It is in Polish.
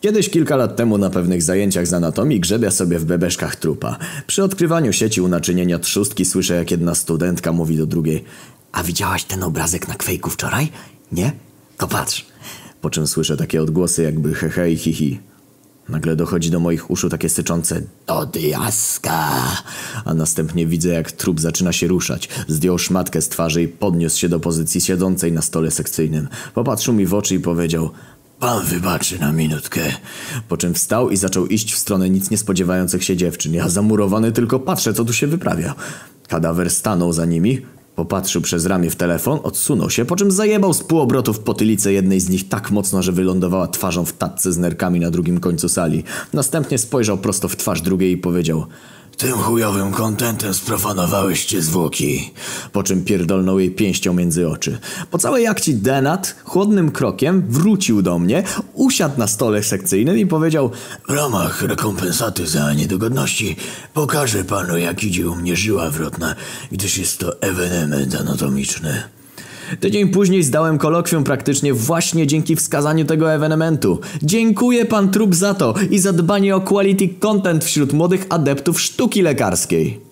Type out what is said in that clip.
Kiedyś kilka lat temu na pewnych zajęciach z anatomii grzebia sobie w bebeszkach trupa. Przy odkrywaniu sieci unaczynienia trzustki słyszę jak jedna studentka mówi do drugiej A widziałaś ten obrazek na kwejku wczoraj? Nie? To patrz. Po czym słyszę takie odgłosy jakby hehe i hihi. Nagle dochodzi do moich uszu takie syczące do diaska, a następnie widzę jak trup zaczyna się ruszać. Zdjął szmatkę z twarzy i podniósł się do pozycji siedzącej na stole sekcyjnym. Popatrzył mi w oczy i powiedział Pan wybaczy na minutkę. Po czym wstał i zaczął iść w stronę nic nie spodziewających się dziewczyn. Ja zamurowany tylko patrzę, co tu się wyprawia. Kadawer stanął za nimi, popatrzył przez ramię w telefon, odsunął się, po czym zajebał z półobrotu w potylicę jednej z nich tak mocno, że wylądowała twarzą w tatce z nerkami na drugim końcu sali. Następnie spojrzał prosto w twarz drugiej i powiedział tym chujowym kontentem sprofanowałyście zwłoki. Po czym pierdolnął jej pięścią między oczy. Po całej akcji Denat chłodnym krokiem wrócił do mnie, usiadł na stole sekcyjnym i powiedział W ramach rekompensaty za niedogodności pokażę panu jak idzie u mnie żyła wrotna, gdyż jest to ewenement anatomiczny. Tydzień później zdałem kolokwium praktycznie właśnie dzięki wskazaniu tego ewenementu. Dziękuję pan Trup za to i za dbanie o quality content wśród młodych adeptów sztuki lekarskiej.